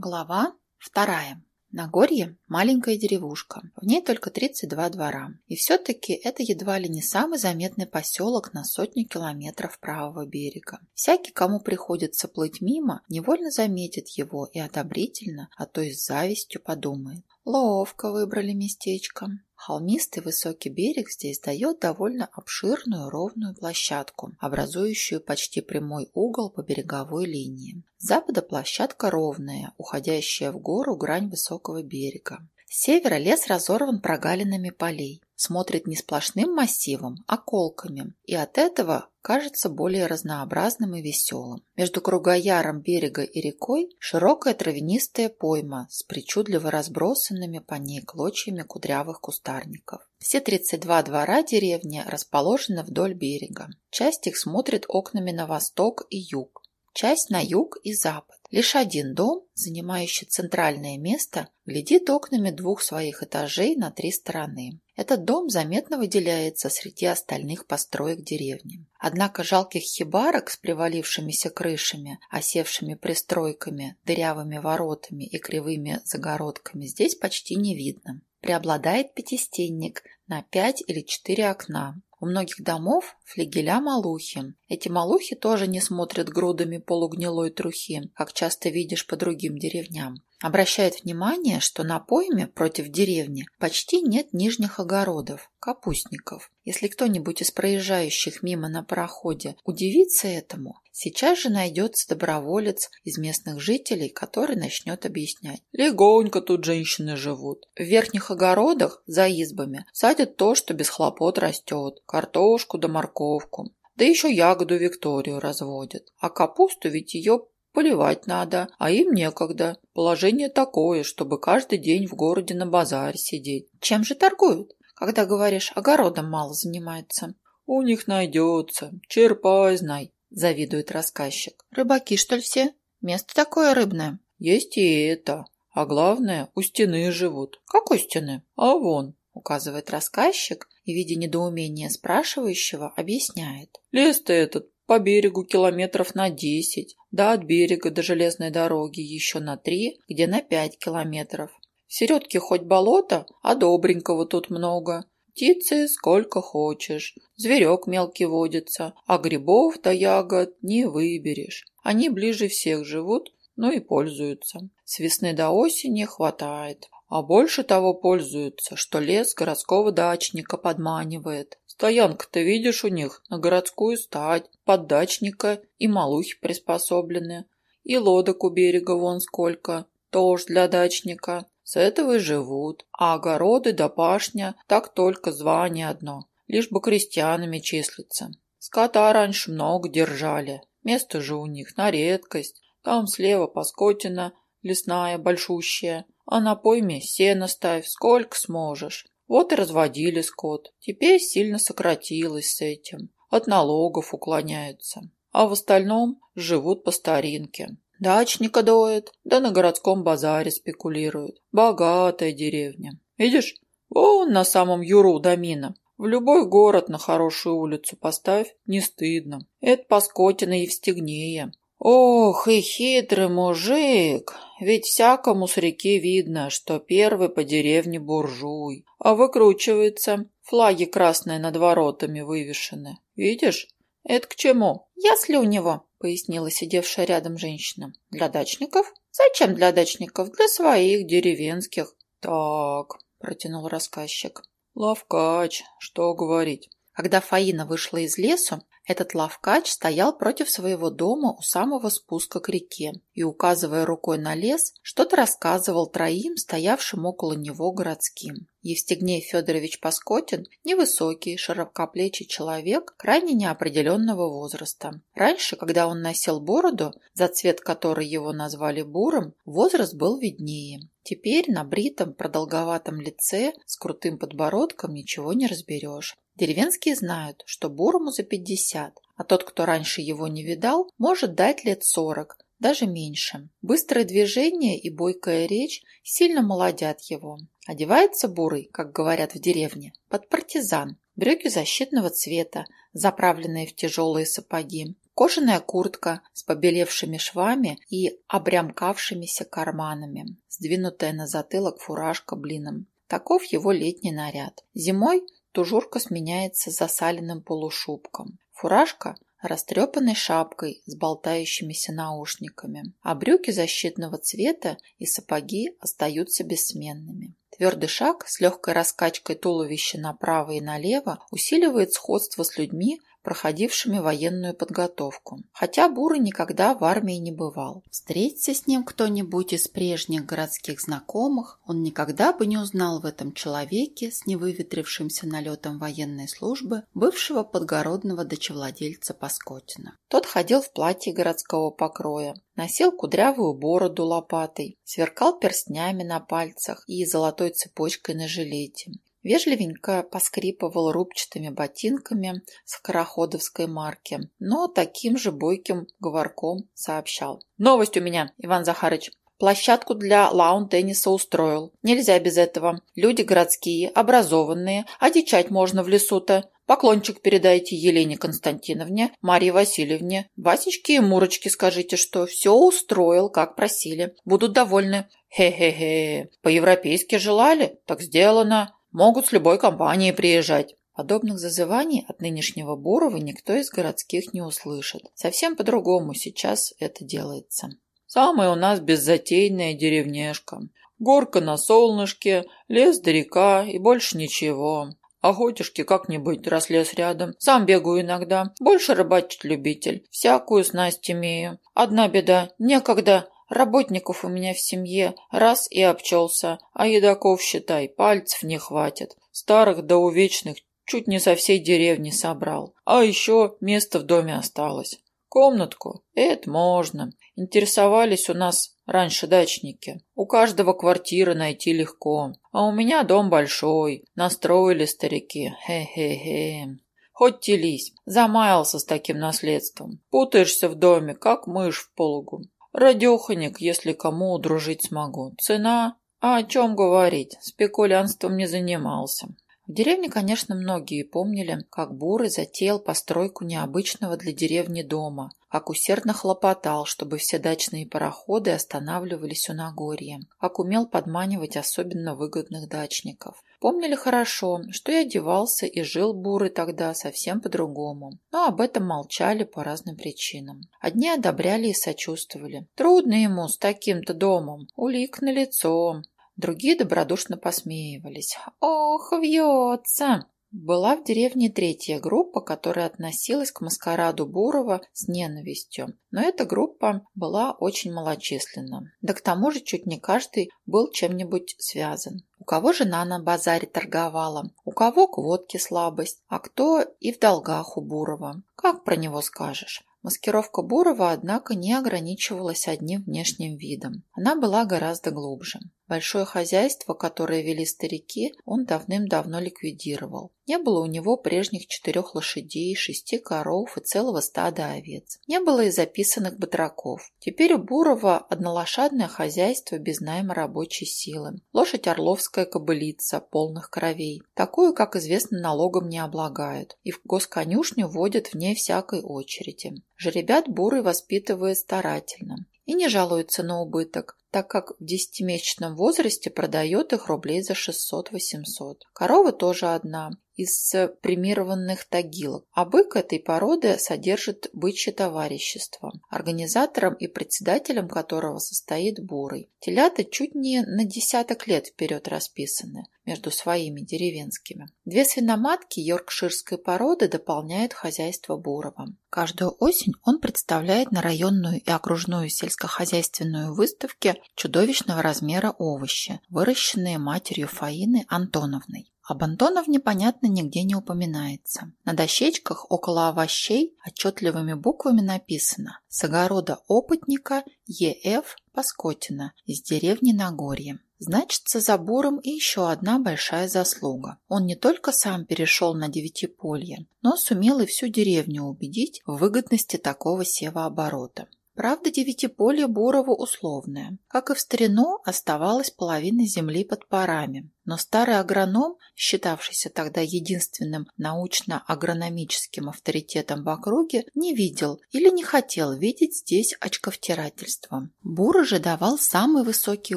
Глава вторая. Нагорье – маленькая деревушка, в ней только 32 двора. И все-таки это едва ли не самый заметный поселок на сотню километров правого берега. Всякий, кому приходится плыть мимо, невольно заметит его и одобрительно, а то и с завистью подумает. Ловко выбрали местечко. Холмистый высокий берег здесь дает довольно обширную ровную площадку, образующую почти прямой угол по береговой линии. С запада площадка ровная, уходящая в гору грань высокого берега. С севера лес разорван прогалинами полей, смотрит не сплошным массивом, а колками, и от этого кажется более разнообразным и веселым. Между кругояром берега и рекой широкая травянистая пойма с причудливо разбросанными по ней клочьями кудрявых кустарников. Все 32 двора деревни расположены вдоль берега. Часть их смотрит окнами на восток и юг, часть на юг и запад. Лишь один дом, занимающий центральное место, глядит окнами двух своих этажей на три стороны. Этот дом заметно выделяется среди остальных построек деревни. Однако жалких хибарок с привалившимися крышами, осевшими пристройками, дырявыми воротами и кривыми загородками здесь почти не видно. Преобладает пятистенник на пять или четыре окна, у многих домов флигеля малухи. Эти малухи тоже не смотрят грудами полугнилой трухи, как часто видишь по другим деревням. Обращает внимание, что на пойме против деревни почти нет нижних огородов, капустников. Если кто-нибудь из проезжающих мимо на пароходе удивится этому, сейчас же найдется доброволец из местных жителей, который начнет объяснять. Легонько тут женщины живут. В верхних огородах за избами садят то, что без хлопот растет, картошку да морковку. Да еще ягоду Викторию разводят. А капусту ведь ее Поливать надо, а им некогда. Положение такое, чтобы каждый день в городе на базаре сидеть. Чем же торгуют, когда, говоришь, огородом мало занимается? У них найдется. Черпай, знай, завидует рассказчик. Рыбаки, что ли, все? Место такое рыбное. Есть и это. А главное, у стены живут. Какой стены? А вон, указывает рассказчик и, видя недоумение спрашивающего, объясняет. Лес-то этот по берегу километров на десять, да от берега до железной дороги еще на три, где на пять километров. В середке хоть болото, а добренького тут много. Птицы сколько хочешь, зверек мелкий водится, а грибов да ягод не выберешь. Они ближе всех живут, но и пользуются. С весны до осени хватает. А больше того пользуются, что лес городского дачника подманивает. Стоянка-то видишь у них на городскую стать, под дачника и малухи приспособлены. И лодок у берега вон сколько, тоже для дачника. С этого и живут. А огороды да пашня так только звание одно, лишь бы крестьянами числиться. Скота раньше много держали. Место же у них на редкость. Там слева Паскотина, лесная, большущая. А на пойме сено ставь, сколько сможешь. Вот и разводили скот. Теперь сильно сократилось с этим. От налогов уклоняются. А в остальном живут по старинке. Дачника доят, да на городском базаре спекулируют. Богатая деревня. Видишь, вон на самом юру домина. В любой город на хорошую улицу поставь, не стыдно. Это Паскотина Евстигнея. Ох, и хитрый мужик, ведь всякому с реки видно, что первый по деревне буржуй, а выкручивается, флаги красные над воротами вывешены. Видишь? Это к чему? Ясли у него, пояснила сидевшая рядом женщина. Для дачников? Зачем для дачников? Для своих, деревенских. Так, протянул рассказчик. Лавкач, что говорить. Когда Фаина вышла из лесу, этот лавкач стоял против своего дома у самого спуска к реке и, указывая рукой на лес, что-то рассказывал троим, стоявшим около него городским. Евстигней Федорович Паскотин – невысокий, широкоплечий человек крайне неопределенного возраста. Раньше, когда он носил бороду, за цвет которой его назвали бурым, возраст был виднее. Теперь на бритом продолговатом лице с крутым подбородком ничего не разберешь. Деревенские знают, что Бурому за пятьдесят, а тот, кто раньше его не видал, может дать лет сорок, даже меньше. Быстрое движение и бойкая речь сильно молодят его. Одевается Бурый, как говорят в деревне, под партизан. Брюки защитного цвета, заправленные в тяжелые сапоги, кожаная куртка с побелевшими швами и обрямкавшимися карманами, сдвинутая на затылок фуражка блином. Таков его летний наряд. Зимой тужурка сменяется засаленным полушубком. Фуражка растрепанной шапкой с болтающимися наушниками, а брюки защитного цвета и сапоги остаются бессменными. Твердый шаг с легкой раскачкой туловища направо и налево усиливает сходство с людьми, проходившими военную подготовку. Хотя Бурый никогда в армии не бывал. Встретиться с ним кто-нибудь из прежних городских знакомых, он никогда бы не узнал в этом человеке с невыветрившимся налетом военной службы бывшего подгородного дочевладельца Паскотина. Тот ходил в платье городского покроя, носил кудрявую бороду лопатой, сверкал перстнями на пальцах и золотой цепочкой на жилете Вежливенько поскрипывал рубчатыми ботинками скороходовской марки, но таким же бойким говорком сообщал. «Новость у меня, Иван Захарыч. Площадку для лаун-тенниса устроил. Нельзя без этого. Люди городские, образованные, одичать можно в лесу-то. Поклончик передайте Елене Константиновне, Марии Васильевне, Васечке и Мурочке скажите, что все устроил, как просили. Будут довольны. Хе-хе-хе. По-европейски желали? Так сделано. Могут с любой компанией приезжать. Подобных зазываний от нынешнего Бурова никто из городских не услышит. Совсем по-другому сейчас это делается. Самая у нас беззатейная деревняшка. Горка на солнышке, лес до река и больше ничего. Охотишки как-нибудь, раз лес рядом. Сам бегаю иногда. Больше рыбачить любитель. Всякую снасть имею. Одна беда. Некогда. Работников у меня в семье раз и обчелся, а едоков, считай, пальцев не хватит. Старых да увечных чуть не со всей деревни собрал. А еще место в доме осталось. Комнатку? Это можно. Интересовались у нас раньше дачники. У каждого квартиры найти легко. А у меня дом большой. Настроили старики. Хе-хе-хе. Хоть телись. Замаялся с таким наследством. Путаешься в доме, как мышь в пологу. Радеханик, если кому удружить смогу. Цена? А о чем говорить? Спекулянством не занимался. В деревне, конечно, многие помнили, как Бурый затеял постройку необычного для деревни дома, как усердно хлопотал, чтобы все дачные пароходы останавливались у Нагорья, как умел подманивать особенно выгодных дачников. Помнили хорошо, что и одевался и жил Бурый тогда совсем по-другому, но об этом молчали по разным причинам. Одни одобряли и сочувствовали. Трудно ему с таким-то домом, улик на лицо, Другие добродушно посмеивались. «Ох, вьется!» Была в деревне третья группа, которая относилась к маскараду Бурова с ненавистью. Но эта группа была очень малочисленна. Да к тому же чуть не каждый был чем-нибудь связан. У кого жена на базаре торговала, у кого к водке слабость, а кто и в долгах у Бурова. Как про него скажешь? Маскировка Бурова, однако, не ограничивалась одним внешним видом. Она была гораздо глубже. Большое хозяйство, которое вели старики, он давным-давно ликвидировал. Не было у него прежних четырех лошадей, шести коров и целого стада овец. Не было и записанных батраков. Теперь у Бурова однолошадное хозяйство без найма рабочей силы. Лошадь орловская кобылица, полных кровей. Такую, как известно, налогом не облагают. И в госконюшню водят вне всякой очереди. Жеребят Бурый воспитывает старательно и не жалуется на убыток так как в десятимесячном возрасте продает их рублей за 600-800. Корова тоже одна, из премированных тагилок, а бык этой породы содержит бычье товарищество, организатором и председателем которого состоит бурый. Телята чуть не на десяток лет вперед расписаны между своими деревенскими. Две свиноматки йоркширской породы дополняют хозяйство Бурова. Каждую осень он представляет на районную и окружную сельскохозяйственную выставки чудовищного размера овощи, выращенные матерью Фаины Антоновной. Об Антоновне, понятно, нигде не упоминается. На дощечках около овощей отчетливыми буквами написано «С огорода опытника Е.Ф. Паскотина из деревни Нагорье». Значится за Буром и еще одна большая заслуга. Он не только сам перешел на девятиполье, но сумел и всю деревню убедить в выгодности такого севооборота. Правда, девятиполе Бурово условное. Как и в старину, оставалась половина земли под парами. Но старый агроном, считавшийся тогда единственным научно-агрономическим авторитетом в округе, не видел или не хотел видеть здесь очковтирательство. Бура же давал самый высокий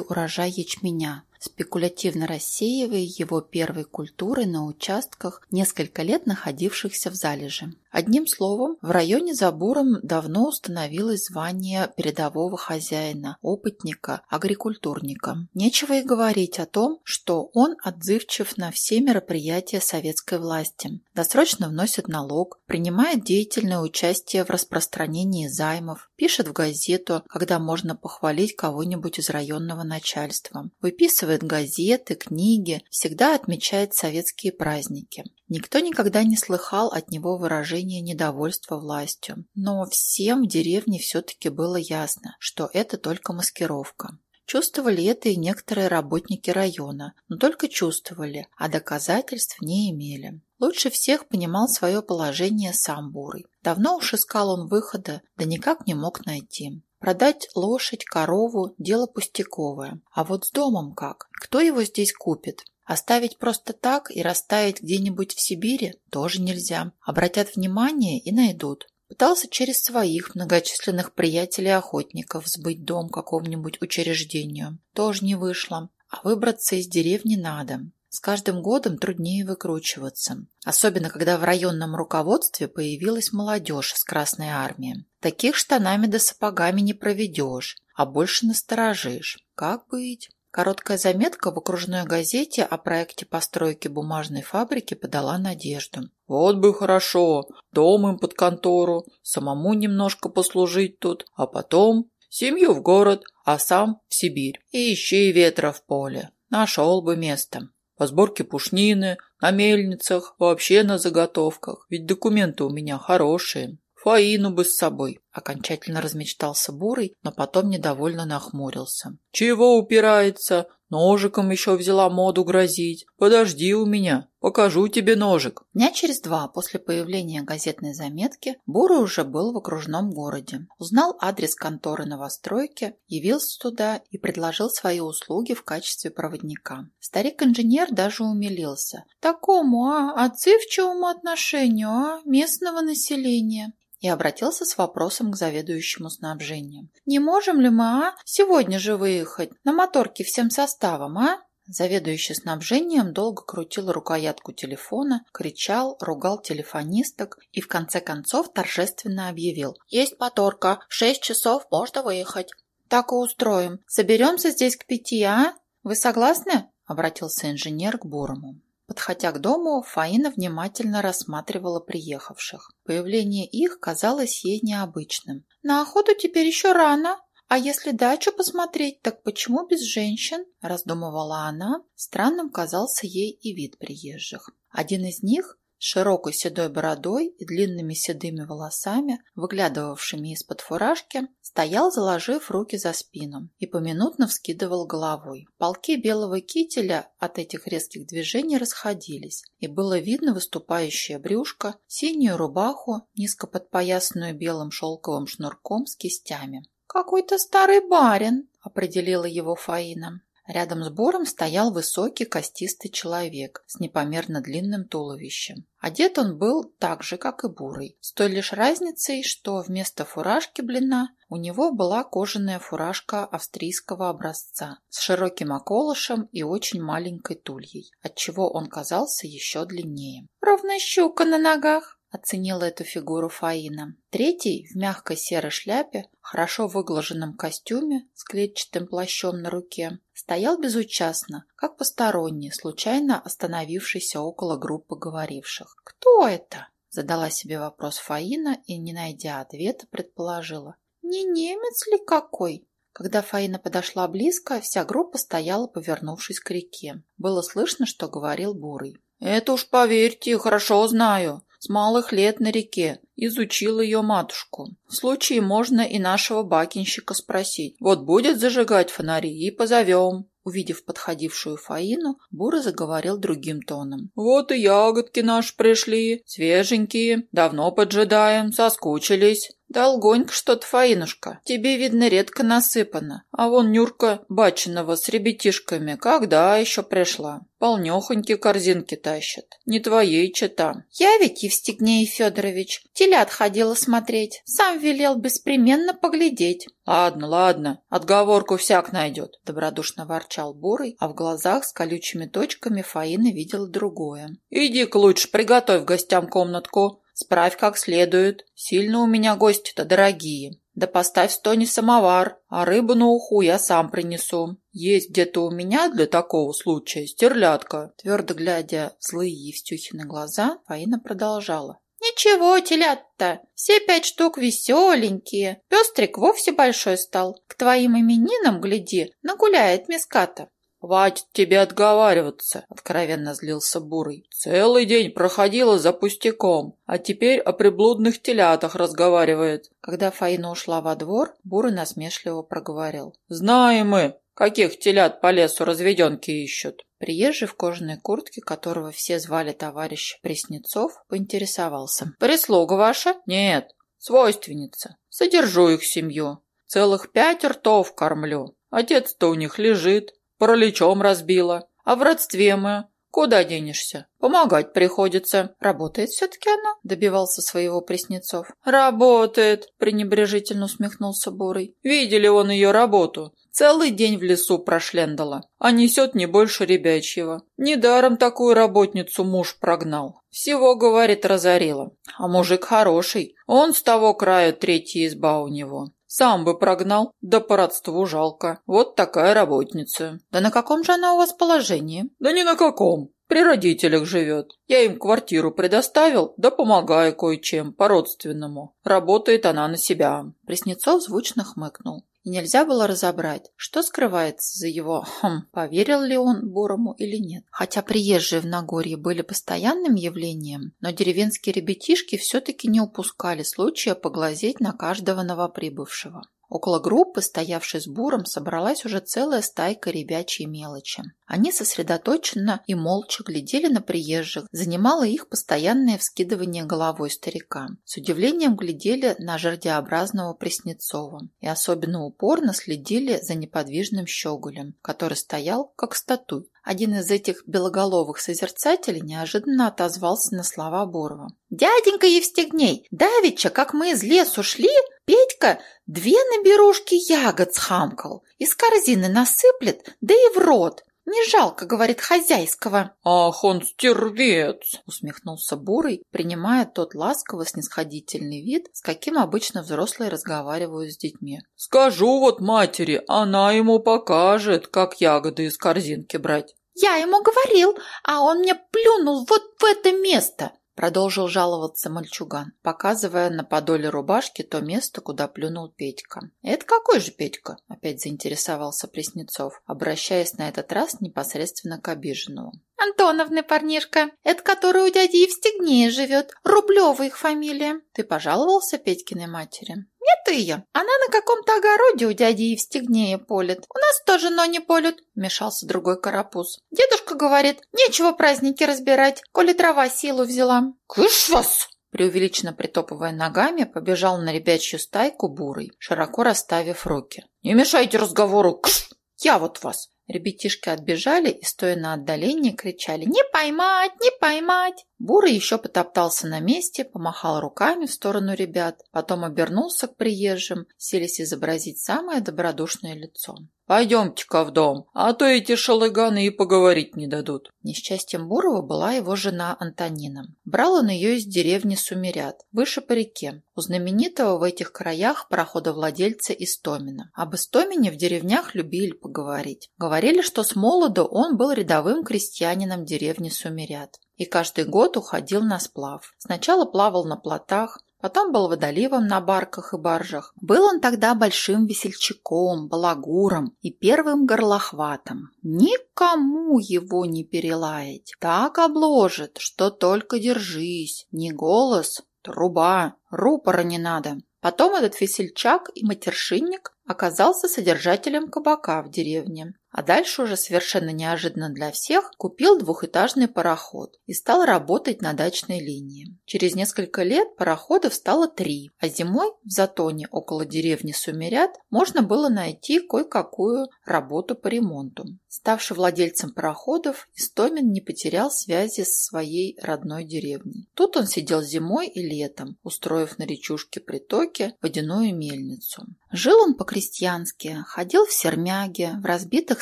урожай ячменя, спекулятивно рассеивая его первой культурой на участках, несколько лет находившихся в залеже. Одним словом, в районе за буром давно установилось звание передового хозяина, опытника, агрикультурника. Нечего и говорить о том, что он отзывчив на все мероприятия советской власти, досрочно вносит налог, принимает деятельное участие в распространении займов, пишет в газету, когда можно похвалить кого-нибудь из районного начальства, выписывает газеты, книги, всегда отмечает советские праздники. Никто никогда не слыхал от него выражения недовольства властью. Но всем в деревне все-таки было ясно, что это только маскировка. Чувствовали это и некоторые работники района, но только чувствовали, а доказательств не имели. Лучше всех понимал свое положение сам Бурый. Давно уж искал он выхода, да никак не мог найти. Продать лошадь, корову – дело пустяковое. А вот с домом как? Кто его здесь купит? Оставить просто так и расставить где-нибудь в Сибири тоже нельзя. Обратят внимание и найдут. Пытался через своих многочисленных приятелей-охотников сбыть дом какому-нибудь учреждению. Тоже не вышло. А выбраться из деревни надо. С каждым годом труднее выкручиваться. Особенно, когда в районном руководстве появилась молодежь из Красной Армии. Таких штанами да сапогами не проведешь, а больше насторожишь. Как быть? Короткая заметка в окружной газете о проекте постройки бумажной фабрики подала надежду. «Вот бы хорошо, дом им под контору, самому немножко послужить тут, а потом семью в город, а сам в Сибирь. И ищи ветра в поле. Нашел бы место. По сборке пушнины, на мельницах, вообще на заготовках. Ведь документы у меня хорошие. Фаину бы с собой. Окончательно размечтался Бурый, но потом недовольно нахмурился. Чего упирается? Ножиком еще взяла моду грозить. Подожди у меня, покажу тебе ножик. Дня через два после появления газетной заметки Бурый уже был в окружном городе. Узнал адрес конторы новостройки, явился туда и предложил свои услуги в качестве проводника. Старик-инженер даже умилился. Такому, а, отзывчивому отношению, а, местного населения и обратился с вопросом к заведующему снабжением. «Не можем ли мы, а, сегодня же выехать на моторке всем составом, а?» Заведующий снабжением долго крутил рукоятку телефона, кричал, ругал телефонисток и в конце концов торжественно объявил. «Есть моторка, в шесть часов можно выехать». «Так и устроим. Соберемся здесь к пяти, а? Вы согласны?» – обратился инженер к Бурому. Подходя к дому, Фаина внимательно рассматривала приехавших. Появление их казалось ей необычным. «На охоту теперь еще рано. А если дачу посмотреть, так почему без женщин?» – раздумывала она. Странным казался ей и вид приезжих. Один из них широкой седой бородой и длинными седыми волосами, выглядывавшими из-под фуражки, стоял, заложив руки за спину и поминутно вскидывал головой. Полки белого кителя от этих резких движений расходились, и было видно выступающее брюшко, синюю рубаху, низко подпоясанную белым шелковым шнурком с кистями. «Какой-то старый барин», — определила его Фаина. Рядом с Бором стоял высокий костистый человек с непомерно длинным туловищем. Одет он был так же, как и Бурый, с той лишь разницей, что вместо фуражки блина у него была кожаная фуражка австрийского образца с широким околышем и очень маленькой тульей, отчего он казался еще длиннее. «Ровно щука на ногах», оценила эту фигуру Фаина. Третий в мягкой серой шляпе, хорошо выглаженном костюме с клетчатым плащом на руке, стоял безучастно, как посторонний, случайно остановившийся около группы говоривших. «Кто это?» – задала себе вопрос Фаина и, не найдя ответа, предположила. «Не немец ли какой?» Когда Фаина подошла близко, вся группа стояла, повернувшись к реке. Было слышно, что говорил Бурый. «Это уж, поверьте, хорошо знаю с малых лет на реке, изучил ее матушку. В случае можно и нашего бакинщика спросить. Вот будет зажигать фонари и позовем. Увидев подходившую Фаину, Бура заговорил другим тоном. «Вот и ягодки наши пришли, свеженькие, давно поджидаем, соскучились». Долгонько что-то, Фаинушка. Тебе, видно, редко насыпано. А вон Нюрка Бачинова с ребятишками когда еще пришла? Полнехоньки корзинки тащат. Не твоей чета. Я ведь, Евстигней Федорович, телят ходила смотреть. Сам велел беспременно поглядеть. Ладно, ладно, отговорку всяк найдет, добродушно ворчал Бурый, а в глазах с колючими точками Фаина видела другое. Иди-ка лучше приготовь гостям комнатку. Справь как следует. Сильно у меня гости-то дорогие. Да поставь в стоне самовар, а рыбу на уху я сам принесу. Есть где-то у меня для такого случая стерлядка. Твердо глядя в злые Евстюхины глаза, Фаина продолжала. «Ничего, телят-то, все пять штук веселенькие. Пестрик вовсе большой стал. К твоим именинам, гляди, нагуляет миската. «Хватит тебе отговариваться», — откровенно злился Бурый. «Целый день проходила за пустяком, а теперь о приблудных телятах разговаривает». Когда Фаина ушла во двор, Бурый насмешливо проговорил. «Знаем мы, каких телят по лесу разведенки ищут». Приезжий в кожаной куртке, которого все звали товарищ Преснецов, поинтересовался. «Прислуга ваша?» «Нет, свойственница. Содержу их семью. Целых пять ртов кормлю. Отец-то у них лежит, параличом разбила. А в родстве мы. Куда денешься? Помогать приходится. Работает все-таки она? Добивался своего Преснецов. Работает, пренебрежительно усмехнулся Бурый. Видели он ее работу. Целый день в лесу прошлендала, а несет не больше ребячьего. Недаром такую работницу муж прогнал. Всего, говорит, разорила. А мужик хороший. Он с того края третья изба у него. Сам бы прогнал, да по родству жалко. Вот такая работница. Да на каком же она у вас положении? Да ни на каком. При родителях живет. Я им квартиру предоставил, да помогаю кое-чем, по-родственному. Работает она на себя. Преснецов звучно хмыкнул и нельзя было разобрать, что скрывается за его «хм», поверил ли он Бурому или нет. Хотя приезжие в Нагорье были постоянным явлением, но деревенские ребятишки все-таки не упускали случая поглазеть на каждого новоприбывшего. Около группы, стоявшей с буром, собралась уже целая стайка ребячьей мелочи. Они сосредоточенно и молча глядели на приезжих, занимало их постоянное вскидывание головой старика. С удивлением глядели на жердеобразного Преснецова и особенно упорно следили за неподвижным щеголем, который стоял как статуй. Один из этих белоголовых созерцателей неожиданно отозвался на слова Борова. «Дяденька Евстигней, давеча, как мы из лесу шли, Петька две наберушки ягод схамкал, из корзины насыплет, да и в рот. Не жалко, говорит, хозяйского. Ах, он стервец, усмехнулся Бурый, принимая тот ласково-снисходительный вид, с каким обычно взрослые разговаривают с детьми. Скажу вот матери, она ему покажет, как ягоды из корзинки брать. Я ему говорил, а он мне плюнул вот в это место. Продолжил жаловаться мальчуган, показывая на подоле рубашки то место, куда плюнул Петька. «Это какой же Петька?» – опять заинтересовался Преснецов, обращаясь на этот раз непосредственно к обиженному. «Антоновны парнишка, это который у дяди Евстигнея живет, Рублева их фамилия. Ты пожаловался Петькиной матери?» «Нет ее. Она на каком-то огороде у дяди Евстигнея полит. У нас тоже, но не полют», — вмешался другой карапуз. «Дедушка говорит, нечего праздники разбирать, коли трава силу взяла». «Кыш вас!» Преувеличенно притопывая ногами, побежал на ребячью стайку бурый, широко расставив руки. «Не мешайте разговору! Кш! Я вот вас! Ребятишки отбежали и, стоя на отдалении, кричали «Не поймать! Не поймать!». Бурый еще потоптался на месте, помахал руками в сторону ребят, потом обернулся к приезжим, селись изобразить самое добродушное лицо. «Пойдемте-ка в дом, а то эти шалыганы и поговорить не дадут». Несчастьем Бурова была его жена Антонина. Брал он ее из деревни Сумерят, выше по реке, у знаменитого в этих краях проходовладельца Истомина. Об Истомине в деревнях любили поговорить. Говорили, что с молоду он был рядовым крестьянином деревни Сумерят и каждый год уходил на сплав. Сначала плавал на плотах, Потом был водоливом на барках и баржах. Был он тогда большим весельчаком, балагуром и первым горлохватом. Никому его не перелаять. Так обложит, что только держись. Не голос, труба, рупора не надо. Потом этот весельчак и матершинник оказался содержателем кабака в деревне. А дальше уже совершенно неожиданно для всех купил двухэтажный пароход и стал работать на дачной линии. Через несколько лет пароходов стало три, а зимой в Затоне около деревни Сумерят можно было найти кое-какую работу по ремонту. Ставший владельцем пароходов, Истомин не потерял связи с своей родной деревней. Тут он сидел зимой и летом, устроив на речушке притоке водяную мельницу. Жил он по-крестьянски, ходил в сермяге, в разбитых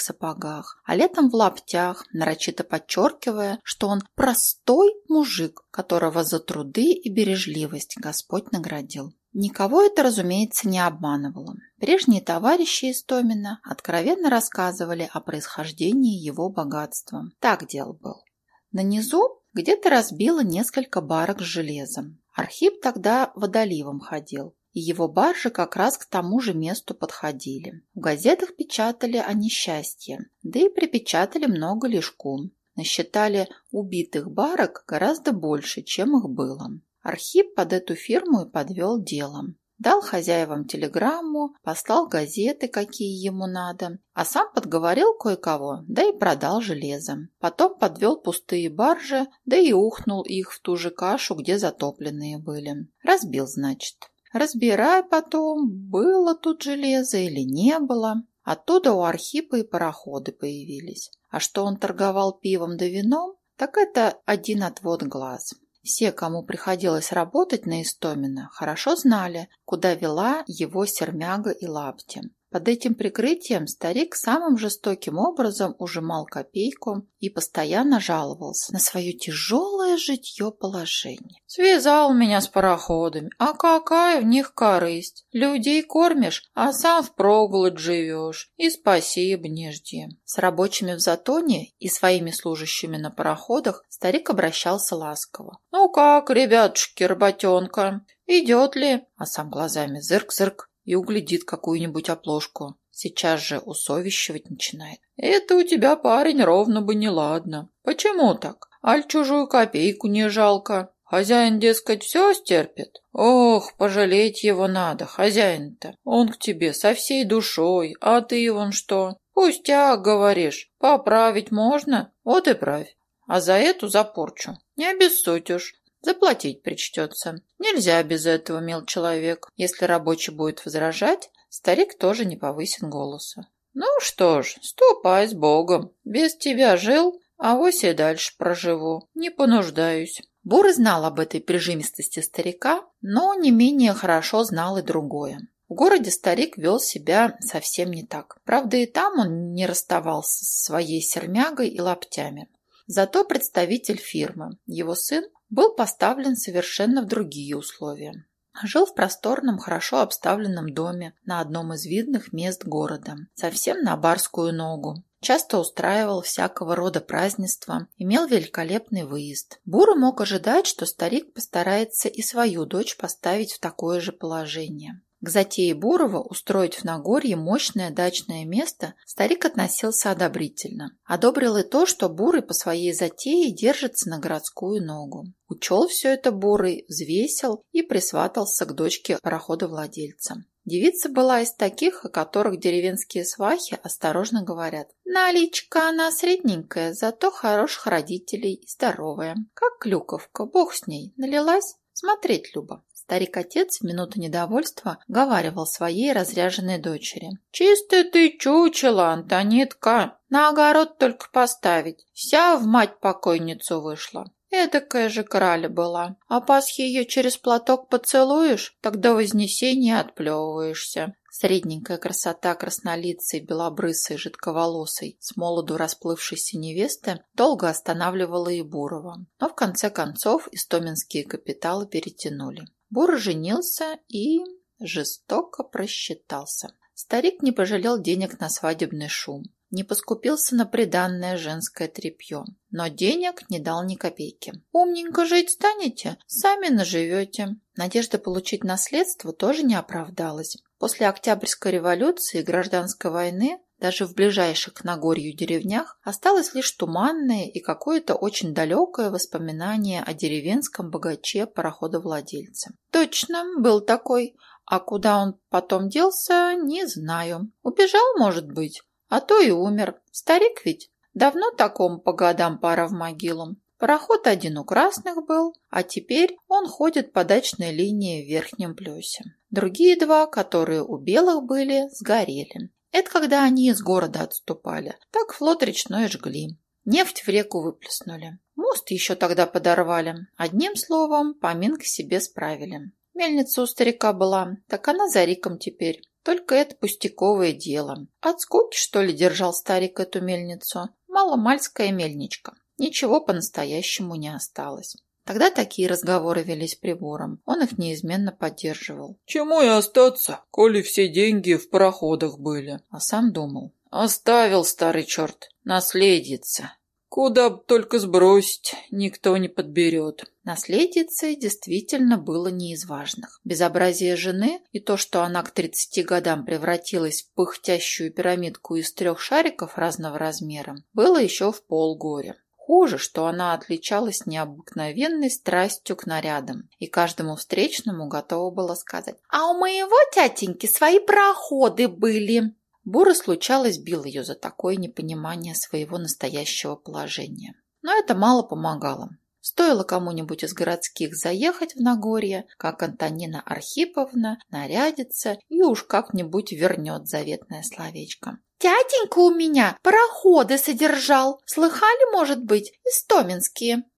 сапогах, а летом в лаптях, нарочито подчеркивая, что он простой мужик, которого за труды и бережливость Господь наградил. Никого это, разумеется, не обманывало. Прежние товарищи Истомина откровенно рассказывали о происхождении его богатства. Так дел был. На низу где-то разбило несколько барок с железом. Архип тогда водоливом ходил, и его баржи как раз к тому же месту подходили. В газетах печатали о несчастье, да и припечатали много лишку. Насчитали убитых барок гораздо больше, чем их было. Архип под эту фирму и подвел делом. Дал хозяевам телеграмму, послал газеты, какие ему надо, а сам подговорил кое-кого, да и продал железо. Потом подвел пустые баржи, да и ухнул их в ту же кашу, где затопленные были. Разбил, значит. Разбирай потом, было тут железо или не было. Оттуда у Архипа и пароходы появились. А что он торговал пивом да вином, так это один отвод глаз. Все, кому приходилось работать на Истомина, хорошо знали, куда вела его сермяга и лапти. Под этим прикрытием старик самым жестоким образом ужимал копейку и постоянно жаловался на свое тяжелое житье положение. «Связал меня с пароходами, а какая в них корысть? Людей кормишь, а сам впроголодь живешь, и спасибо не жди». С рабочими в затоне и своими служащими на пароходах старик обращался ласково. «Ну как, ребятушки, работенка, идет ли?» А сам глазами зырк-зырк и углядит какую-нибудь оплошку. Сейчас же усовещивать начинает. Это у тебя, парень, ровно бы не ладно. Почему так? Аль чужую копейку не жалко. Хозяин, дескать, все стерпит. Ох, пожалеть его надо, хозяин-то. Он к тебе со всей душой, а ты вон что? Пустяк, говоришь, поправить можно? Вот и правь. А за эту запорчу не обессудь уж. Заплатить причтется. Нельзя без этого, мил человек. Если рабочий будет возражать, старик тоже не повысит голоса. Ну что ж, ступай с Богом. Без тебя жил, а вось и дальше проживу. Не понуждаюсь. Бурый знал об этой прижимистости старика, но не менее хорошо знал и другое. В городе старик вел себя совсем не так. Правда, и там он не расставался со своей сермягой и лаптями. Зато представитель фирмы, его сын, был поставлен совершенно в другие условия. Жил в просторном, хорошо обставленном доме на одном из видных мест города, совсем на барскую ногу. Часто устраивал всякого рода празднества, имел великолепный выезд. Бура мог ожидать, что старик постарается и свою дочь поставить в такое же положение. К затее Бурова устроить в Нагорье мощное дачное место старик относился одобрительно. Одобрил и то, что Бурый по своей затее держится на городскую ногу. Учел все это Бурый, взвесил и присватался к дочке парохода-владельца. Девица была из таких, о которых деревенские свахи осторожно говорят. Наличка она средненькая, зато хороших родителей и здоровая. Как клюковка, бог с ней, налилась. Смотреть, Люба. Старик-отец в минуту недовольства говаривал своей разряженной дочери. «Чистая ты чучела, Антонитка! На огород только поставить. Вся в мать-покойницу вышла. Эдакая же краля была. А пас ее через платок поцелуешь, тогда вознесения отплевываешься. Средненькая красота краснолицей, белобрысой, жидковолосой, с молоду расплывшейся невесты долго останавливала и Бурова. Но в конце концов истоминские капиталы перетянули. Бур женился и жестоко просчитался. Старик не пожалел денег на свадебный шум, не поскупился на приданное женское тряпье, но денег не дал ни копейки. «Умненько жить станете, сами наживете». Надежда получить наследство тоже не оправдалась. После Октябрьской революции и гражданской войны даже в ближайших к Нагорью деревнях осталось лишь туманное и какое-то очень далекое воспоминание о деревенском богаче пароходовладельце. Точно, был такой. А куда он потом делся, не знаю. Убежал, может быть. а то и умер. Старик ведь. Давно такому по годам пора в могилу. Пароход один у красных был, а теперь он ходит по дачной линии в Верхнем Плюсе. Другие два, которые у белых были, сгорели. Это когда они из города отступали. Так флот речной жгли. Нефть в реку выплеснули. Мост еще тогда подорвали. Одним словом, поминки себе справили. Мельница у старика была, так она за Риком теперь. Только это пустяковое дело. От скуки, что ли, держал старик эту мельницу? Маломальская мельничка. Ничего по-настоящему не осталось. Тогда такие разговоры велись прибором. Он их неизменно поддерживал. «Чему и остаться, коли все деньги в пароходах были?» А сам думал. «Оставил старый черт, наследица. Куда б только сбросить, никто не подберет». Наследицей действительно было не из важных. Безобразие жены и то, что она к 30 годам превратилась в пыхтящую пирамидку из трех шариков разного размера, было еще в полгоря. Хуже, что она отличалась необыкновенной страстью к нарядам и каждому встречному готова была сказать «А у моего тятеньки свои проходы были». Бура случалось бил ее за такое непонимание своего настоящего положения. Но это мало помогало. Стоило кому-нибудь из городских заехать в Нагорье, как Антонина Архиповна нарядится и уж как-нибудь вернет заветное словечко. Тятенька у меня пароходы содержал. Слыхали, может быть, истоминские.